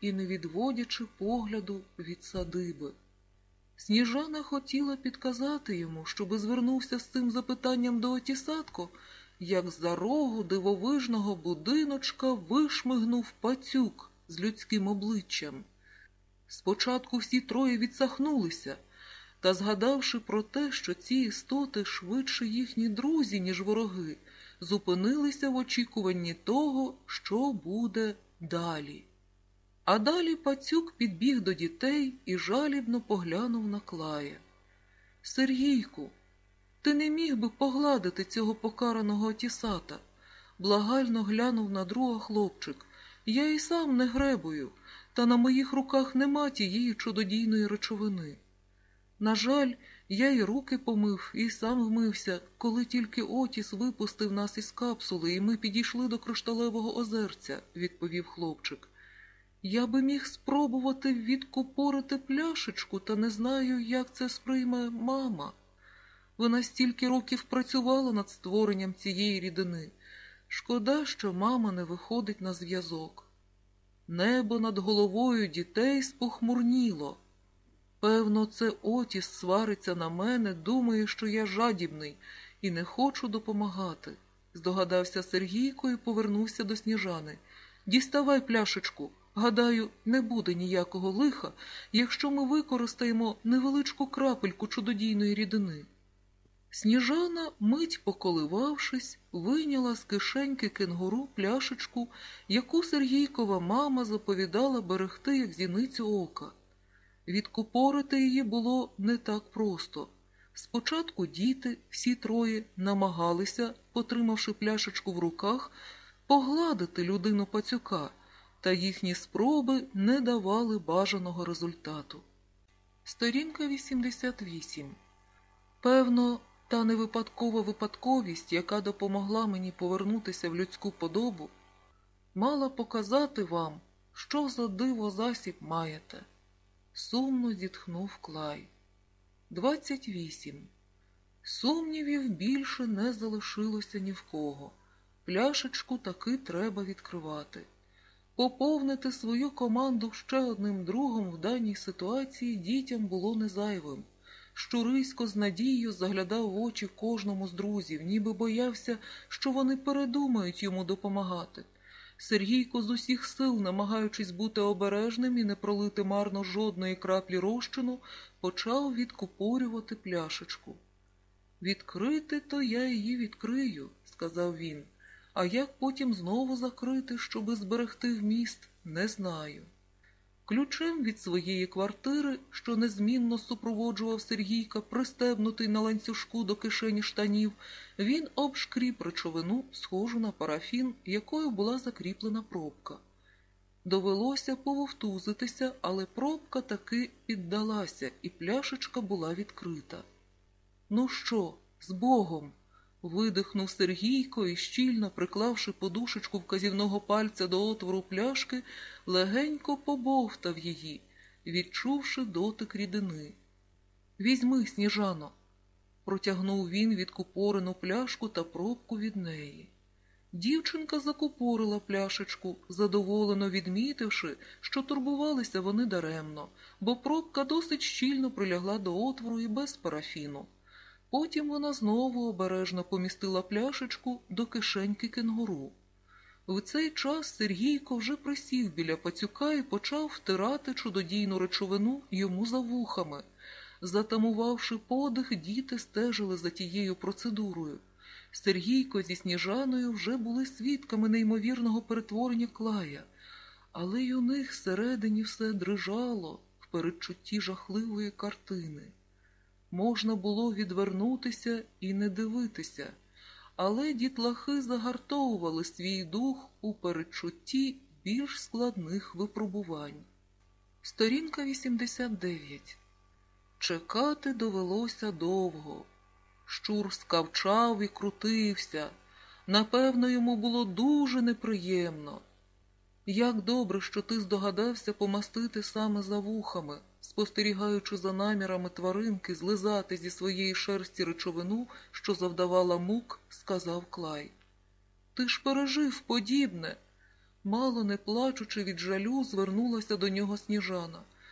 і не відводячи погляду від садиби. Сніжана хотіла підказати йому, щоби звернувся з цим запитанням до Отісатко, як за рогу дивовижного будиночка вишмигнув пацюк з людським обличчям. Спочатку всі троє відсахнулися, та, згадавши про те, що ці істоти швидше їхні друзі, ніж вороги, зупинилися в очікуванні того, що буде далі. А далі пацюк підбіг до дітей і жалібно поглянув на клая. Сергійку, ти не міг би погладити цього покараного тісата? Благально глянув на друга хлопчик. Я і сам не гребую, та на моїх руках нема тієї чудодійної речовини. На жаль, я й руки помив, і сам вмився, коли тільки Отіс випустив нас із капсули, і ми підійшли до кришталевого озерця, відповів хлопчик. Я би міг спробувати відкупорити пляшечку, та не знаю, як це сприйме мама. Вона стільки років працювала над створенням цієї рідини. Шкода, що мама не виходить на зв'язок. Небо над головою дітей спохмурніло. Певно, це Отіс свариться на мене, думає, що я жадібний і не хочу допомагати. Здогадався Сергійко і повернувся до сніжани. Діставай пляшечку. Гадаю, не буде ніякого лиха, якщо ми використаємо невеличку крапельку чудодійної рідини. Сніжана, мить поколивавшись, вийняла з кишеньки кенгуру пляшечку, яку Сергійкова мама заповідала берегти, як зіницю ока. Відкупорити її було не так просто. Спочатку діти, всі троє, намагалися, потримавши пляшечку в руках, погладити людину пацюка, та їхні спроби не давали бажаного результату. Сторінка 88. Певно, та невипадкова випадковість, яка допомогла мені повернутися в людську подобу, мала показати вам, що за диво засіб маєте. Сумно зітхнув Клай. 28. Сумнівів більше не залишилося ні в кого. Пляшечку таки треба відкривати. Поповнити свою команду ще одним другом в даній ситуації дітям було незайвим. Щурисько з надією заглядав в очі кожному з друзів, ніби боявся, що вони передумають йому допомагати. Сергійко з усіх сил, намагаючись бути обережним і не пролити марно жодної краплі розчину, почав відкупорювати пляшечку. Відкрити, то я її відкрию, сказав він, а як потім знову закрити, щоби зберегти вміст, не знаю. Ключем від своєї квартири, що незмінно супроводжував Сергійка, пристебнутий на ланцюжку до кишені штанів, він обшкріп речовину, схожу на парафін, якою була закріплена пробка. Довелося пововтузитися, але пробка таки піддалася, і пляшечка була відкрита. Ну що, з Богом? Видихнув Сергійко і, щільно приклавши подушечку вказівного пальця до отвору пляшки, легенько побовтав її, відчувши дотик рідини. Візьми, сніжано, протягнув він відкупорену пляшку та пробку від неї. Дівчинка закупорила пляшечку, задоволено відмітивши, що турбувалися вони даремно, бо пробка досить щільно прилягла до отвору і без парафіну. Потім вона знову обережно помістила пляшечку до кишеньки кенгуру. В цей час Сергійко вже присів біля пацюка і почав втирати чудодійну речовину йому за вухами. Затамувавши подих, діти стежили за тією процедурою. Сергійко зі Сніжаною вже були свідками неймовірного перетворення клая, але й у них всередині все дрижало в передчутті жахливої картини. Можна було відвернутися і не дивитися, але дітлахи загартовували свій дух у передчутті більш складних випробувань. Сторінка 89. Чекати довелося довго. Щур скавчав і крутився. Напевно, йому було дуже неприємно. Як добре, що ти здогадався помастити саме за вухами, спостерігаючи за намірами тваринки злизати зі своєї шерсті речовину, що завдавала мук, сказав Клай. Ти ж пережив подібне. Мало не плачучи від жалю, звернулася до нього сніжана.